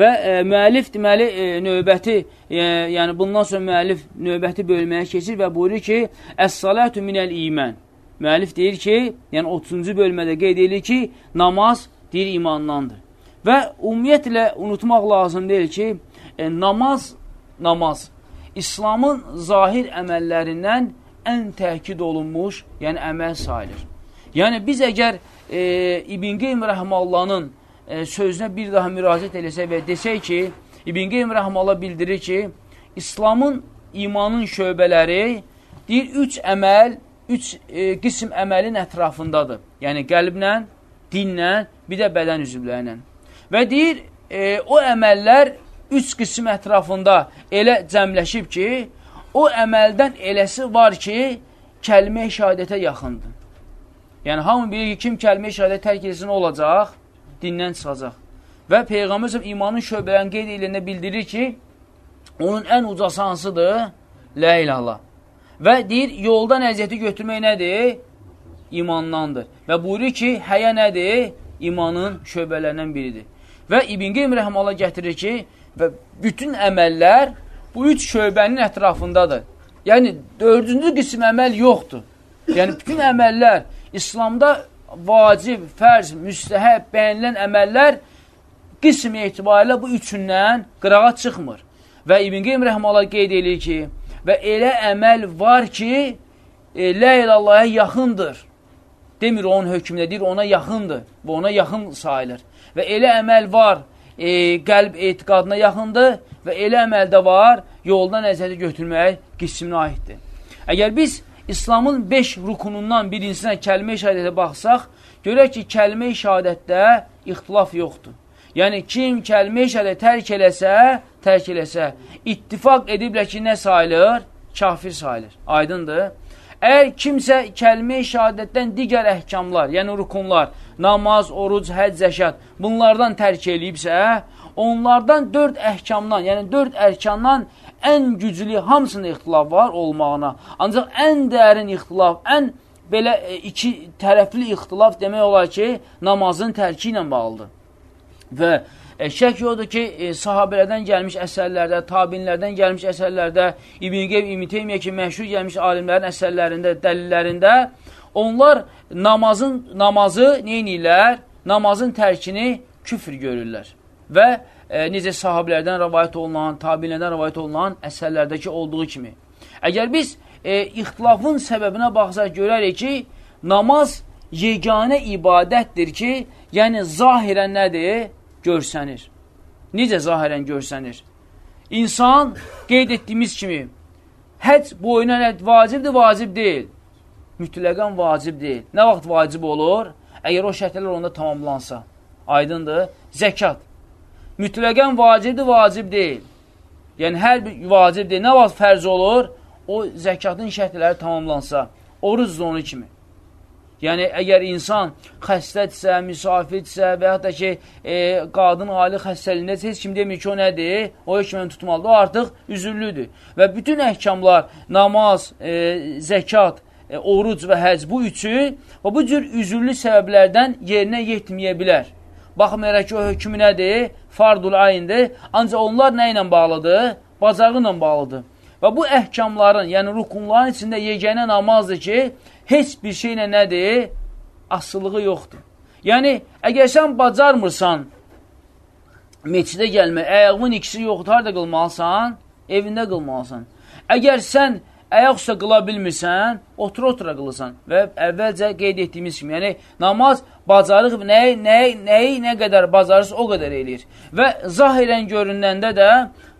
Və e, müəllif deməli e, növbəti, e, yəni bundan sonra müəllif növbəti bölməyə keçir və buyurur ki, Əs-salatu minəl iman. Müəllif deyir ki, yəni 30-cu bölmədə qeyd edilir ki, namaz deyir imandandır. Və ümumiyyətlə unutmaq lazım deyil ki, e, namaz, namaz İslamın zahir əməllərindən ən təkid olunmuş, yəni əməl sayılır. Yəni biz əgər e, İbn Qeym Rəhmallahın e, sözünə bir daha müraciət eləsə və desək ki, İbn Qeym Rəhmələ bildirir ki, İslamın imanın şöbələri deyir, üç əməl, üç e, qism əməlin ətrafındadır. Yəni, qəlblə, dinlə, bir də bədən üzvlərlə. Və deyir, e, o əməllər üç qism ətrafında elə cəmləşib ki, o əməldən eləsi var ki, kəlmə-i şəhadətə yaxındır. Yəni, hamı bilir ki, kim kəlmə-i şəhadət tərk etsin olacaq? Dindən çıxacaq. Və Peyğəmbər imanın şöbələrini qeyd eləyəndə bildirir ki, onun ən ucası hansıdır? Lə ilallah. Və deyir, yoldan əziyyəti götürmək nədir? İmandandır. Və buyurur ki, həyə nədir? İmanın şöbələrindən biridir. Və İbn Qeym Rəhmələ gətirir ki, və bütün əməllər bu üç şöbənin ətrafındadır. Yəni, dördüncü qism əməl yoxdur. Yəni, bütün əməllər İslamda vacib, fərz, müstəhəb, bəyənilən əməllər qism etibarilə bu üçündən qırağa çıxmır. Və İbn Qeym Rəhmələ qeyd edir ki, və elə əməl var ki, e, lə ilallaya yaxındır. Demir onun hökmündə, deyir ona yaxındır və ona yaxın sayılır. Və elə əməl var, e, qəlb etiqadına yaxındır və elə əməldə var, yoldan nəzərdə götürmək qisminə aiddir. Əgər biz İslamın 5 rukunundan birincisinə kəlmə-i şəhadətə baxsaq, görək ki, kəlmə-i şəhadətdə ixtilaf yoxdur. Yəni, kim kəlmə-i şəhadət tərk eləsə, tərk eləsə, ittifaq ediblə ki, nə sayılır? Kafir sayılır. Aydındır. Əgər kimsə kəlmə-i şəhadətdən digər əhkamlar, yəni rukunlar, namaz, oruc, həd, zəşət, bunlardan tərk eləyibsə, onlardan dörd əhkamdan, yəni dörd ərkandan ən güclü hamısında ixtilaf var olmağına. Ancaq ən dərin ixtilaf, ən belə e, iki tərəfli ixtilaf demək olar ki, namazın tərki ilə bağlıdır. Və e, şək yoxdur ki, e, sahabələrdən gəlmiş əsərlərdə, tabinlərdən gəlmiş əsərlərdə, İbn Qeyb, İbn Teymiyyə ki, məşhur gəlmiş alimlərin əsərlərində, dəlillərində onlar namazın namazı neynirlər? Namazın tərkini küfr görürlər. Və e, necə sahabilərdən rəvayət olunan, tabinlərdən rəvayət olunan əsərlərdəki olduğu kimi. Əgər biz e, ixtilafın səbəbinə baxsaq görərik ki, namaz yeganə ibadətdir ki, yəni zahirən nədir? Görsənir. Necə zahirən görsənir? İnsan qeyd etdiyimiz kimi, həc boyuna nə, vacibdir, vacib deyil. Mütləqən vacib deyil. Nə vaxt vacib olur? Əgər o şərtlər onda tamamlansa. Aydındır. Zəkat mütləqən vacibdir, vacib deyil. Yəni, hər bir vacib deyil. Nə vaxt fərz olur? O zəkatın şərtləri tamamlansa, oruz da onu kimi. Yəni, əgər insan xəstədirsə, müsafirdirsə və yaxud da ki, e, qadın ali xəstəliyində heç kim demir ki, o nədir? O hökməni tutmalıdır. O artıq üzürlüdür. Və bütün əhkamlar, namaz, e, zəkat, e, oruc və həc bu üçü və bu cür üzürlü səbəblərdən yerinə yetməyə bilər. Baxmayaraq ki, o hökmü nədir? Fardul ayindir. Ancaq onlar nə ilə bağlıdır? Bacağı ilə bağlıdır. Və bu əhkamların, yəni rukunların içində yeganə namazdır ki, heç bir şeylə nədir? Asılığı yoxdur. Yəni, əgər sən bacarmırsan meçidə gəlmək, əyağımın ikisi yoxdur, harada qılmalısan? Evində qılmalısan. Əgər sən Əyaq üstə qıla bilmirsən, otur-otura qılırsan. Və əvvəlcə qeyd etdiyimiz kimi, yəni namaz bacarıq nəyi, nəyi, nəyi nə qədər bacarırsa o qədər eləyir. Və zahirən görünəndə də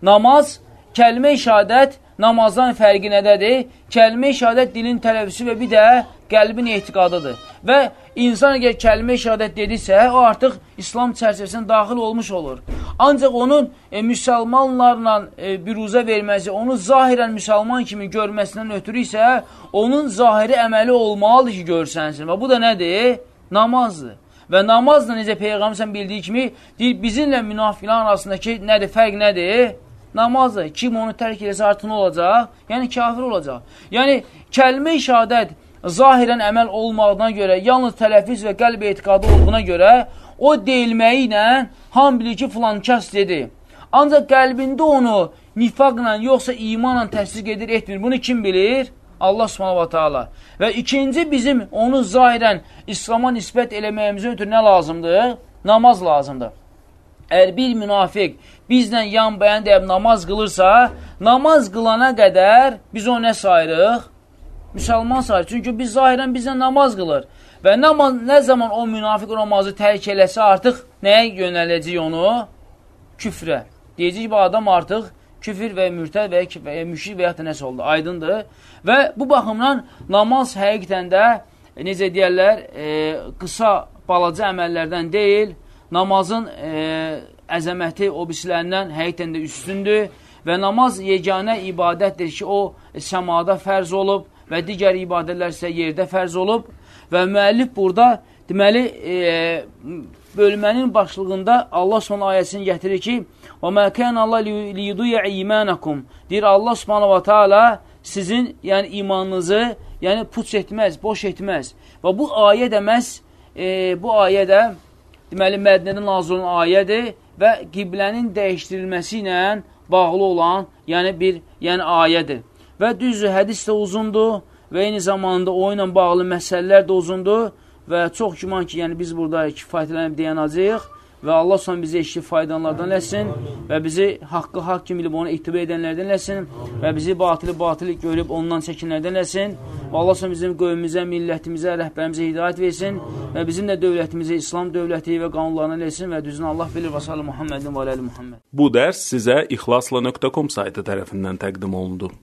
namaz, kəlmə-i şəhadət namazdan fərqi nədədir? Kəlmə-i şəhadət dilin tələvvüsü və bir də qəlbin etiqadıdır. Və insan əgər kəlmə-i şəhadət dedisə, o artıq İslam çərçivəsinə daxil olmuş olur. Ancaq onun e, müsəlmanlarla e, biruzə verməsi, onu zahirən müsəlman kimi görməsindən ötürü isə, onun zahiri əməli olmalıdır ki, görsənsin. Və bu da nədir? Namazdır. Və namazla necə Peyğəmbər bildiyi kimi, deyir, bizimlə münafiqlərin arasındakı nədir, fərq nədir? Namazdır. Kim onu tərk eləsə artıq olacaq? Yəni, kafir olacaq. Yəni, kəlmə-i şəhadət zahirən əməl olmağına görə, yalnız tələfiz və qəlb etiqadı olduğuna görə, o deyilməyi ilə ham bilir ki, filan kəs dedi. Ancaq qəlbində onu nifaqla, yoxsa imanla təsdiq edir, etmir. Bunu kim bilir? Allah subhanahu wa ta'ala. Və ikinci bizim onu zahirən İslama nisbət eləməyimizə ötürü nə lazımdır? Namaz lazımdır. Əgər bir münafiq bizlə yan bəyan deyib namaz qılırsa, namaz qılana qədər biz o nə sayırıq? Müsəlman sayırıq. Çünki biz zahirən bizlə namaz qılır. Və namaz, nə zaman o münafiq namazı tərk eləsə, artıq nəyə yönələcək onu? Küfrə. Deyəcək bu adam artıq küfür və mürtəd və, və müşrik və ya da nəsə oldu. Aydındır. Və bu baxımdan namaz həqiqətən də, e, necə deyərlər, e, qısa, balaca əməllərdən deyil, namazın e, əzəməti o birisilərindən həqiqətən də üstündür və namaz yeganə ibadətdir ki, o səmada fərz olub və digər ibadətlər isə yerdə fərz olub və müəllif burada deməli e, bölmənin başlığında Allah Subhanahu ayəsini gətirir ki: "Və mə kana Allah liyudiya imanakum." Deyir Allah Subhanahu va Taala sizin yəni imanınızı yəni puç etməz, boş etməz. Və bu ayə də məhz e, bu ayə də deməli, Mədinədə nazil olan ayədir və qiblənin dəyişdirilməsi ilə bağlı olan, yəni bir yəni ayədir. Və düzdür, hədis də uzundur və eyni zamanda o ilə bağlı məsələlər də uzundur və çox güman ki, yəni biz burada kifayətlənib deyənəcəyik və Allah son bizi eşki faydalardan eləsin və bizi haqqı haqq kimi bilib onu itibar edənlərdən eləsin və bizi batılı batılı görüb ondan çəkinlərdən eləsin və Allah son bizim qövmümüzə, millətimizə, rəhbərimizə hidayət versin və bizim də dövlətimizə İslam dövləti və qanunlarına eləsin və düzünü Allah bilir və sallı Muhammedin və aləli Muhammed. Bu dərs sizə ixlasla.com saytı tərəfindən təqdim olundu.